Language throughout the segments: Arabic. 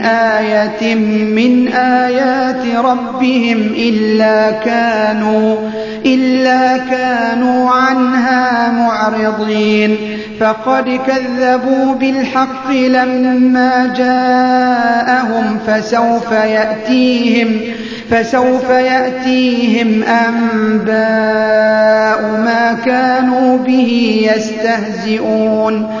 آية من آيات ربهم إلا كانوا إلا كانوا عنها معرضين. فقد كذبوا بالحق لما جاءهم فسوف يأتيهم فسوف يأتيهم أنباء ما كانوا به يستهزئون.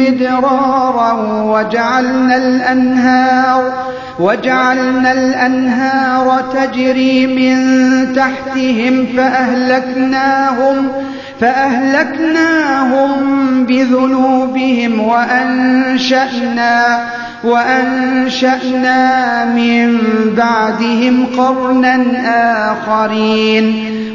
مدرارا وجعلنا الأنهار وجعلنا الأنهار تجري من تحتهم فأهلكناهم فأهلكناهم بذنوبهم وأنشأنا وأنشأنا من بعدهم قرنا آخرين.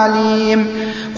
عَلِيمٌ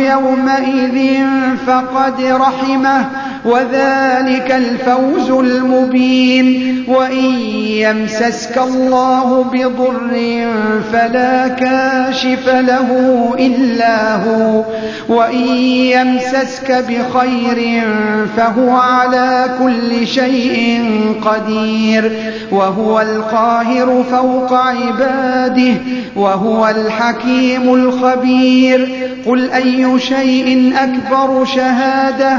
يومئذ فقد رحمه وذلك الفوز المبين. وإن يمسسك الله بضر فلا كاشف له إلا هو. وإن يمسسك بخير فهو على كل شيء قدير. وهو القاهر فوق عباده وهو الحكيم الخبير. قل أي شيء أكبر شهادة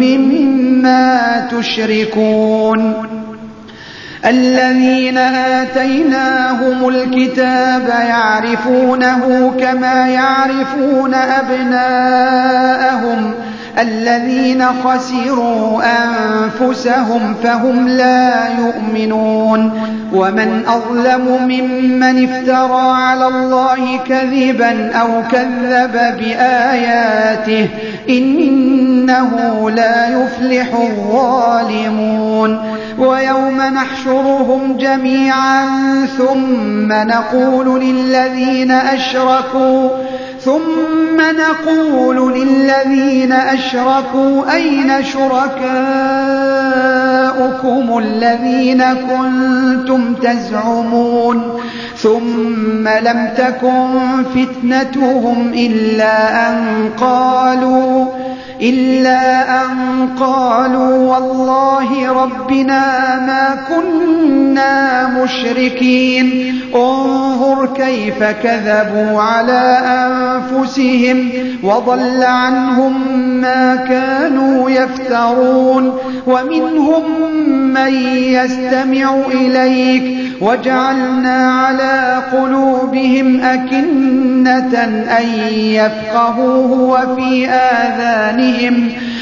مما تشركون الذين آتيناهم الكتاب يعرفونه كما يعرفون أبناءهم الذين خسروا أنفسهم فهم لا يؤمنون. ومن أظلم ممن افترى على الله كذبا أو كذب بآياته إنه لا يفلح الظالمون. ويوم نحشرهم جميعا ثم نقول للذين أشركوا ثم نقول للذين أشركوا أين شركاؤكم الذين كنتم تزعمون ثم لم تكن فتنتهم إلا أن قالوا إلا أن قالوا والله ربنا ما كنا مشركين. انظر كيف كذبوا على أنفسهم وضل عنهم ما كانوا يفترون. ومنهم من يستمع إليك. وجعلنا على قلوبهم أكنة أن يفقهوه وفي آذانهم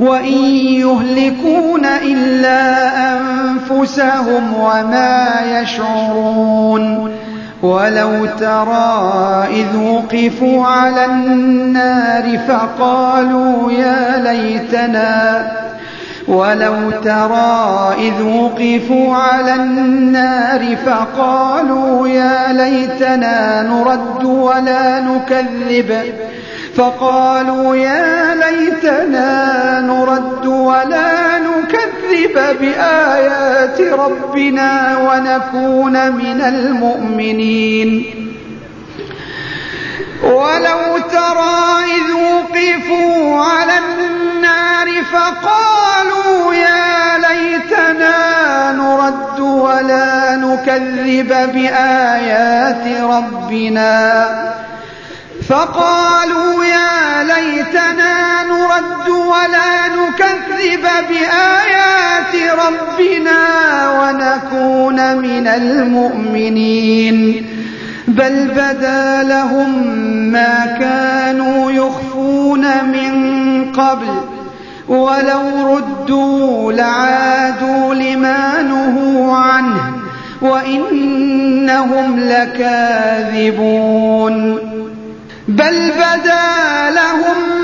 وإن يهلكون إلا أنفسهم وما يشعرون ولو ترى إذ وقفوا على النار فقالوا يا ليتنا ولو ترى إذ وقفوا على النار فقالوا يا ليتنا نرد ولا نكذب فقالوا يا ليتنا نرد ولا نكذب بآيات ربنا ونكون من المؤمنين. ولو ترى إذ وقفوا على النار فقالوا يا ليتنا نرد ولا نكذب بآيات ربنا. فقالوا ولا نكذب بآيات ربنا ونكون من المؤمنين. بل بدا لهم ما كانوا يخفون من قبل. ولو ردوا لعادوا لما نهوا عنه. وإنهم لكاذبون. بل بدا لهم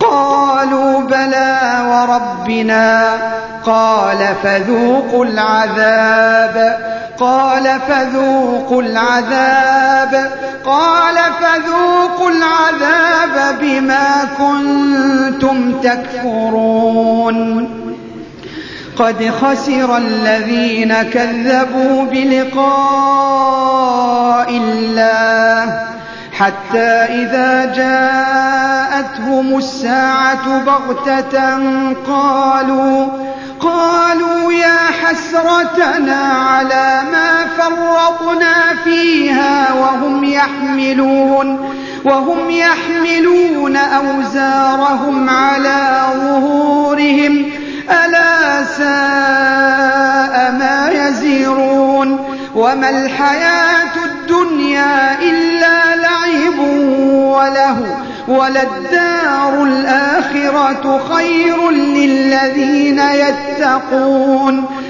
قالوا بلى وربنا قال فذوقوا العذاب قال فذوقوا العذاب قال فذوقوا العذاب بما كنتم تكفرون قد خسر الذين كذبوا بلقاء الله حتى إذا جاءتهم الساعة بغتة قالوا قالوا يا حسرتنا على ما فرطنا فيها وهم يحملون وهم يحملون أوزارهم على ظهورهم ألا ساء ما يزيرون وما الحياة الدنيا إلا وله وللدار الآخرة خير للذين يتقون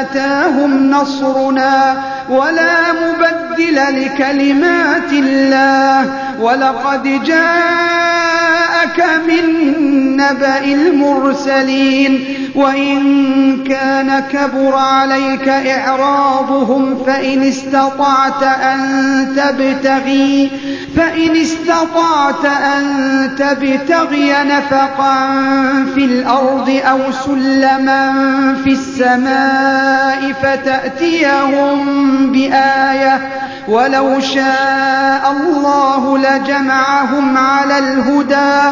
أتاهم نصرنا ولا مبدل لكلمات الله. ولقد جاءك من نبأ المرسلين وإن كان كبر عليك إعراضهم فإن استطعت أن تبتغي فإن استطعت أن تبتغي نفقا في الأرض أو سلما في السماء فتأتيهم بآية ولو شاء الله لجمعهم على الهدى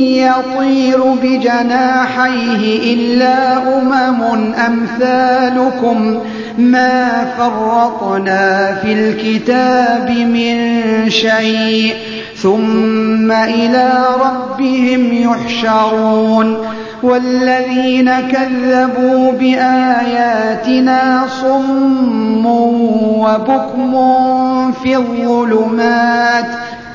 يطير بجناحيه إلا أمم أمثالكم ما فرطنا في الكتاب من شيء ثم إلى ربهم يحشرون والذين كذبوا بآياتنا صم وبكم في الظلمات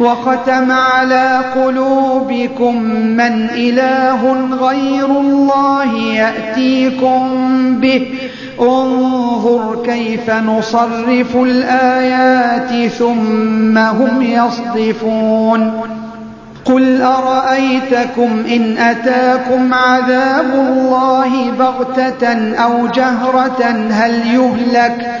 وختم على قلوبكم من إله غير الله يأتيكم به. انظر كيف نصرف الآيات ثم هم يصدفون. قل أرأيتكم إن أتاكم عذاب الله بغتة أو جهرة هل يهلك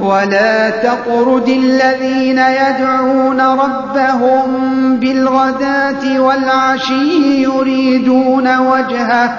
ولا تطرد الذين يدعون ربهم بالغداة والعشي يريدون وجهه.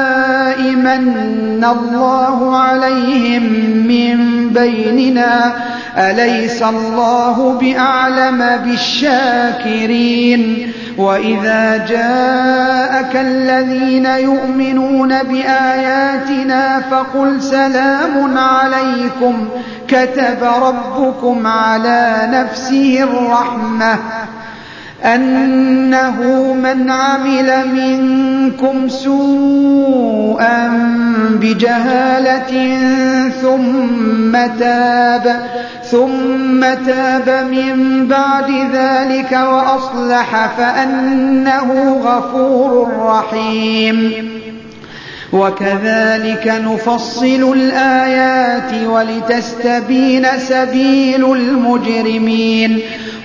من الله عليهم من بيننا أليس الله بأعلم بالشاكرين وإذا جاءك الذين يؤمنون بآياتنا فقل سلام عليكم كتب ربكم على نفسه الرحمة أنه من عمل منكم سوءا بجهالة ثم تاب ثم تاب من بعد ذلك وأصلح فأنه غفور رحيم. وكذلك نفصل الآيات ولتستبين سبيل المجرمين.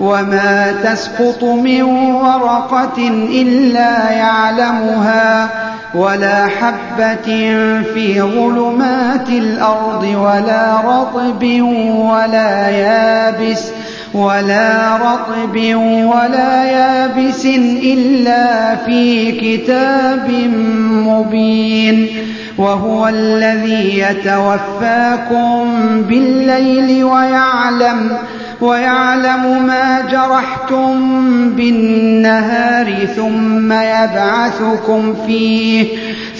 وما تسقط من ورقة إلا يعلمها ولا حبة في ظلمات الأرض ولا رطب ولا يابس ولا رطب ولا يابس إلا في كتاب مبين وهو الذي يتوفاكم بالليل ويعلم ويعلم ما جرحتم بالنهار ثم يبعثكم فيه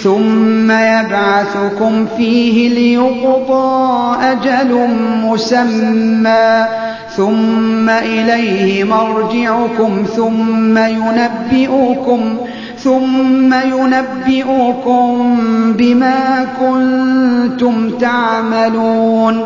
ثم يبعثكم فيه ليقضى أجل مسمى ثم إليه مرجعكم ثم ينبئكم ثم ينبئكم بما كنتم تعملون.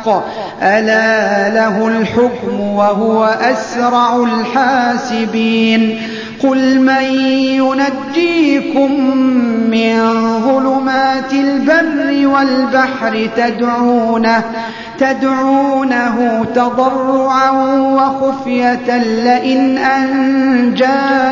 ألا له الحكم وهو أسرع الحاسبين. قل من ينجيكم من ظلمات البر والبحر تدعونه تدعونه تضرعا وخفية لئن أنجانا.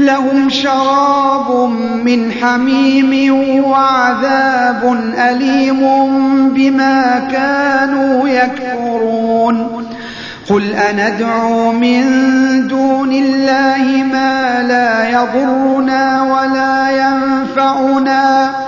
لهم شراب من حميم وعذاب أليم بما كانوا يكفرون. قل أندعو من دون الله ما لا يضرنا ولا ينفعنا.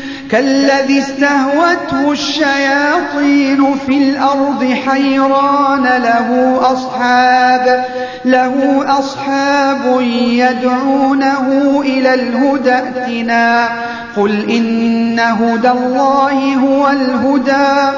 كالذي استهوته الشياطين في الأرض حيران له أصحاب له أصحاب يدعونه إلى الهدى ائتنا. قل إن هدى الله هو الهدى.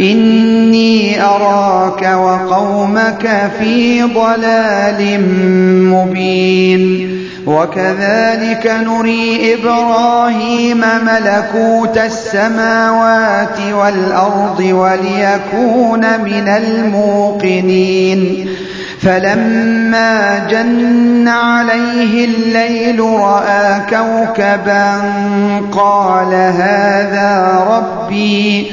إني أراك وقومك في ضلال مبين. وكذلك نري إبراهيم ملكوت السماوات والأرض وليكون من الموقنين. فلما جن عليه الليل رأى كوكبا قال هذا ربي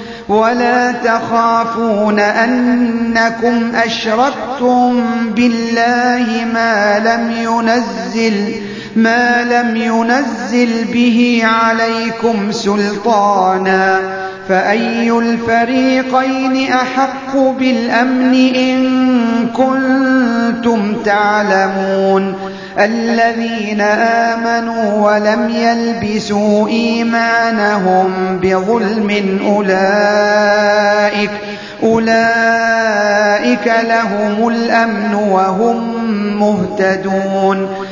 ولا تخافون أنكم أشركتم بالله ما لم ينزل ما لم ينزل به عليكم سلطانا فأي الفريقين أحق بالأمن إن كنتم تعلمون الذين آمنوا ولم يلبسوا إيمانهم بظلم أولئك أولئك لهم الأمن وهم مهتدون.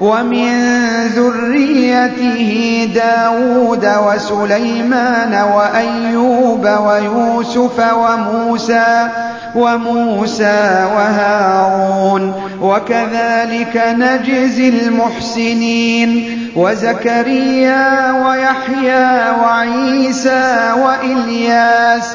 ومن ذريته داود وسليمان وأيوب ويوسف وموسى وموسى وهارون وكذلك نجزي المحسنين وزكريا ويحيى وعيسى وإلياس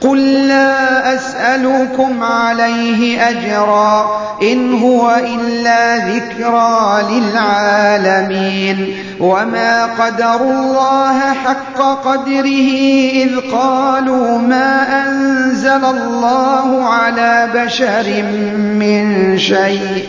قل لا أسألكم عليه أجرا إن هو إلا ذكرى للعالمين وما قدروا الله حق قدره إذ قالوا ما أنزل الله على بشر من شيء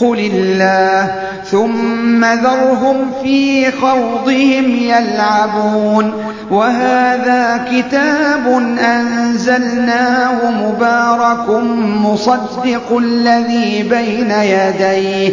قل الله ثم ذرهم في خوضهم يلعبون. وهذا كتاب أنزلناه مبارك مصدق الذي بين يديه.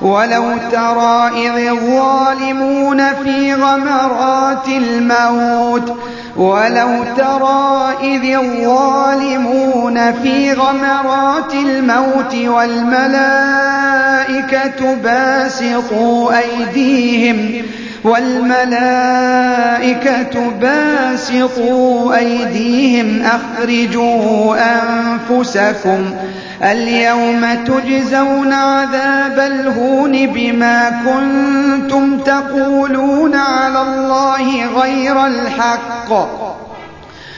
ولو ترى إذ الظالمون في غمرات الموت ولو ترى إذ الظالمون في غمرات الموت والملائكة باسطوا أيديهم والملائكة باسطوا أيديهم أخرجوا أنفسكم اليوم تجزون عذاب الهون بما كنتم تقولون على الله غير الحق.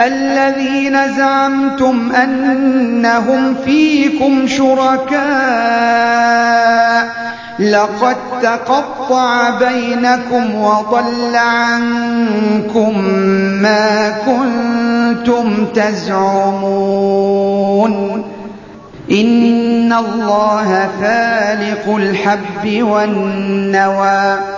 الذين زعمتم أنهم فيكم شركاء لقد تقطع بينكم وضل عنكم ما كنتم تزعمون. إن الله فالق الحب والنوى.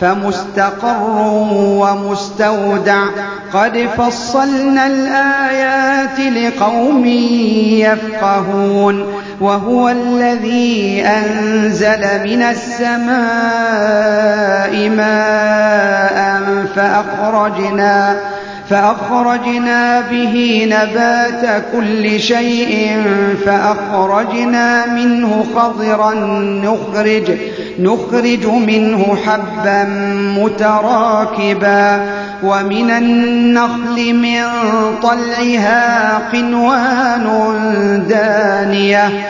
فمستقر ومستودع. قد فصلنا الآيات لقوم يفقهون. وهو الذي أنزل من السماء ماء فأخرجنا فأخرجنا به نبات كل شيء فأخرجنا منه خضرا نخرج نخرج منه حبا متراكبا ومن النخل من طلعها قنوان دانية.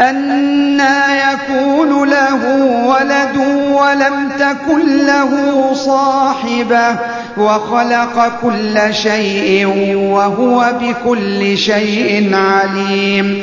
أَنَّىٰ يَكُونُ لَهُ وَلَدٌ وَلَمْ تَكُن لَّهُ صَاحِبَةٌ وَخَلَقَ كُلَّ شَيْءٍ وَهُوَ بِكُلِّ شَيْءٍ عَلِيمٌ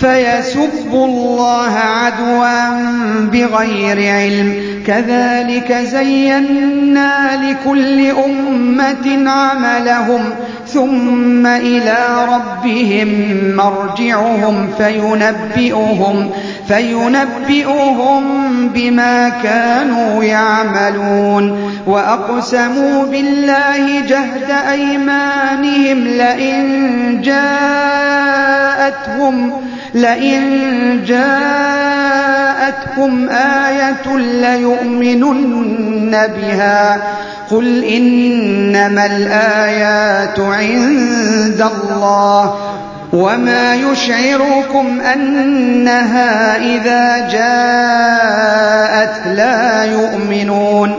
فيسبوا الله عدوا بغير علم. كذلك زينا لكل أمة عملهم ثم إلى ربهم مرجعهم فينبئهم فينبئهم بما كانوا يعملون. وأقسموا بالله جهد أيمانهم لئن جاءتهم لئن جاءتهم آية ليؤمنن بها. قل إنما الآيات عند الله وما يشعركم أنها إذا جاءت لا يؤمنون.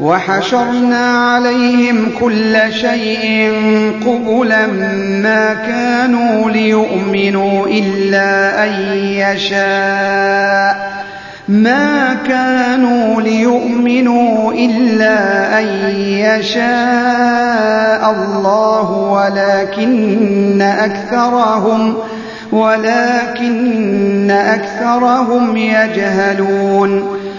وحشرنا عليهم كل شيء قبلا ما كانوا ليؤمنوا إلا أن يشاء. ما كانوا ليؤمنوا إلا أن يشاء الله ولكن أكثرهم ولكن أكثرهم يجهلون.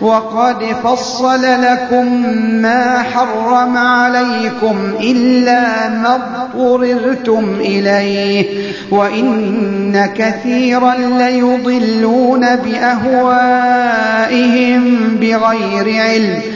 وقد فصل لكم ما حرم عليكم إلا ما اضطررتم إليه وإن كثيرا ليضلون بأهوائهم بغير علم.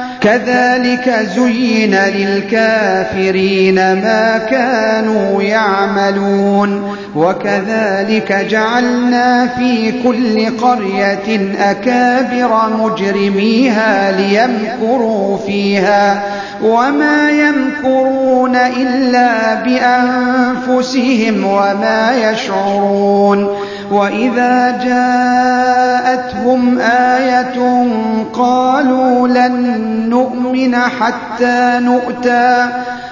كذلك زين للكافرين ما كانوا يعملون وكذلك جعلنا في كل قرية أكابر مجرميها ليمكروا فيها وما يمكرون إلا بأنفسهم وما يشعرون وإذا جاءتهم آية قالوا لن نؤمن حتى نؤتى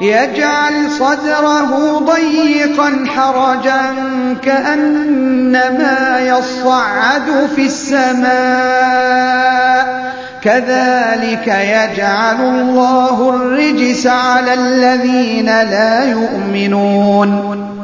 يجعل صدره ضيقا حرجا كأنما يصعد في السماء. كذلك يجعل الله الرجس على الذين لا يؤمنون.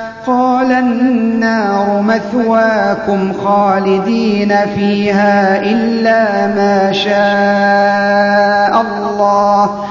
قال النار مثواكم خالدين فيها إلا ما شاء الله.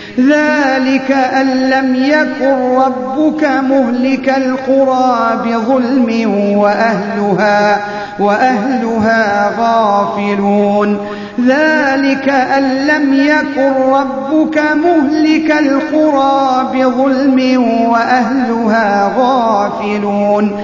ذلك أن لم يكن ربك مهلك القرى بظلم وأهلها وأهلها غافلون. ذلك أن لم يكن ربك مهلك القرى بظلم وأهلها غافلون.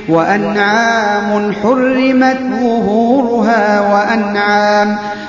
وأنعام حرمت ظهورها وأنعام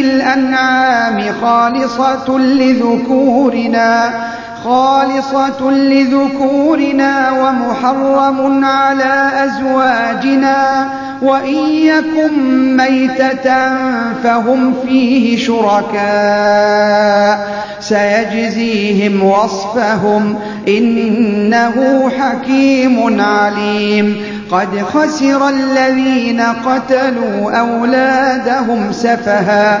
الأنعام خالصة لذكورنا خالصة لذكورنا ومحرم على أزواجنا وإن يكن ميتة فهم فيه شركاء سيجزيهم وصفهم إنه حكيم عليم قد خسر الذين قتلوا أولادهم سفها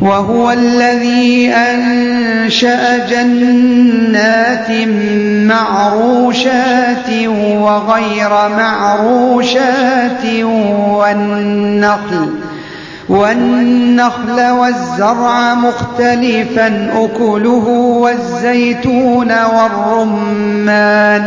وهو الذي أنشأ جنات معروشات وغير معروشات والنخل والنخل والزرع مختلفا أكله والزيتون والرمان.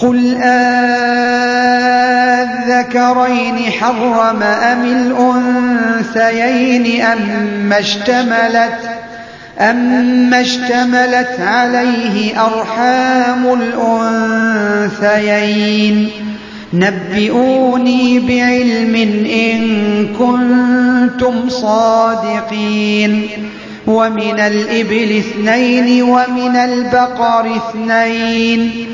قل آذكرين حرم أم الأنثيين أما اشتملت أما اشتملت عليه أرحام الأنثيين نبئوني بعلم إن كنتم صادقين ومن الإبل اثنين ومن البقر اثنين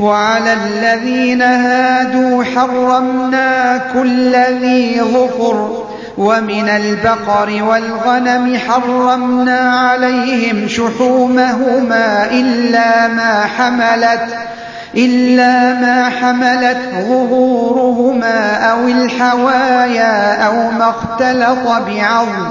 وعلى الذين هادوا حرمنا كل ذي ظفر ومن البقر والغنم حرمنا عليهم شحومهما إلا ما حملت إلا ما حملت ظهورهما أو الحوايا أو ما اختلط بعظم.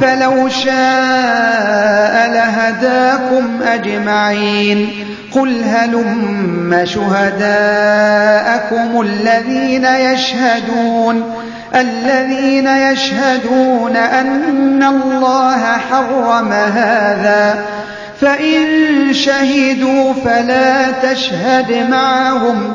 فلو شاء لهداكم أجمعين. قل هلم شهداءكم الذين يشهدون الذين يشهدون أن الله حرم هذا. فإن شهدوا فلا تشهد معهم.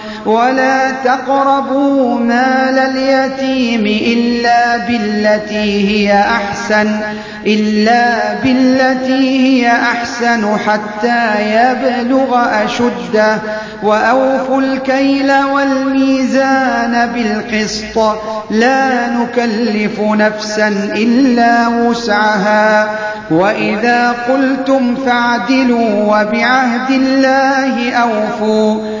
ولا تقربوا مال اليتيم إلا بالتي هي أحسن إلا بالتي هي أحسن حتى يبلغ أشده وأوفوا الكيل والميزان بالقسط. لا نكلف نفسا إلا وسعها. وإذا قلتم فاعدلوا وبعهد الله أوفوا.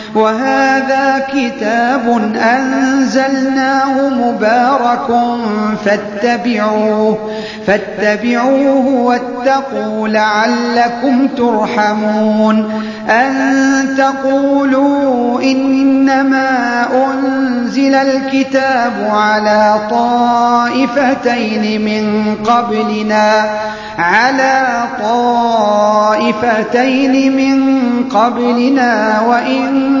وهذا كتاب أنزلناه مبارك فاتبعوه فاتبعوه واتقوا لعلكم ترحمون. أن تقولوا إنما أنزل الكتاب على طائفتين من قبلنا على طائفتين من قبلنا وإن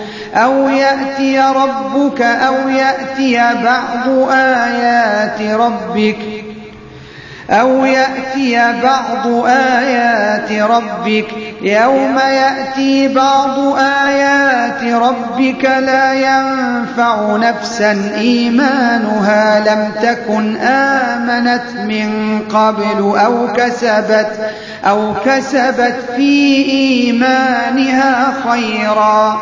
أو يأتي ربك أو يأتي بعض آيات ربك أو يأتي بعض آيات ربك يوم يأتي بعض آيات ربك لا ينفع نفسا إيمانها لم تكن آمنت من قبل أو كسبت أو كسبت في إيمانها خيرا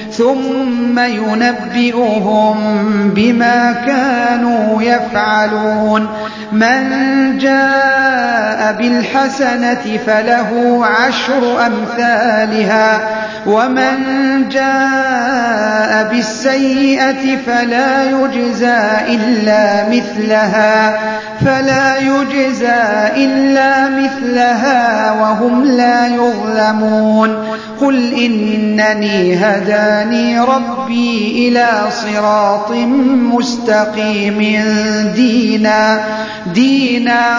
ثم ينبئهم بما كانوا يفعلون. من جاء بالحسنة فله عشر أمثالها ومن جاء بالسيئة فلا يجزى إلا مثلها. فلا يجزى إلا مثلها وهم لا يظلمون. قل إنني هداني ربي إلى صراط مستقيم دينا دينا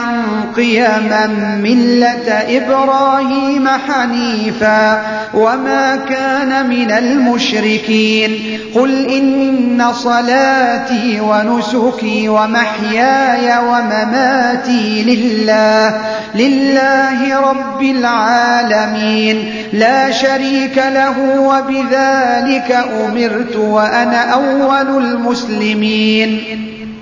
قيما ملة إبراهيم حنيفا وما كان من المشركين. قل إن صلاتي ونسكي ومحياي ومماتي لله لله رب العالمين. لا شريك له وبذلك أمرت وأنا أول المسلمين.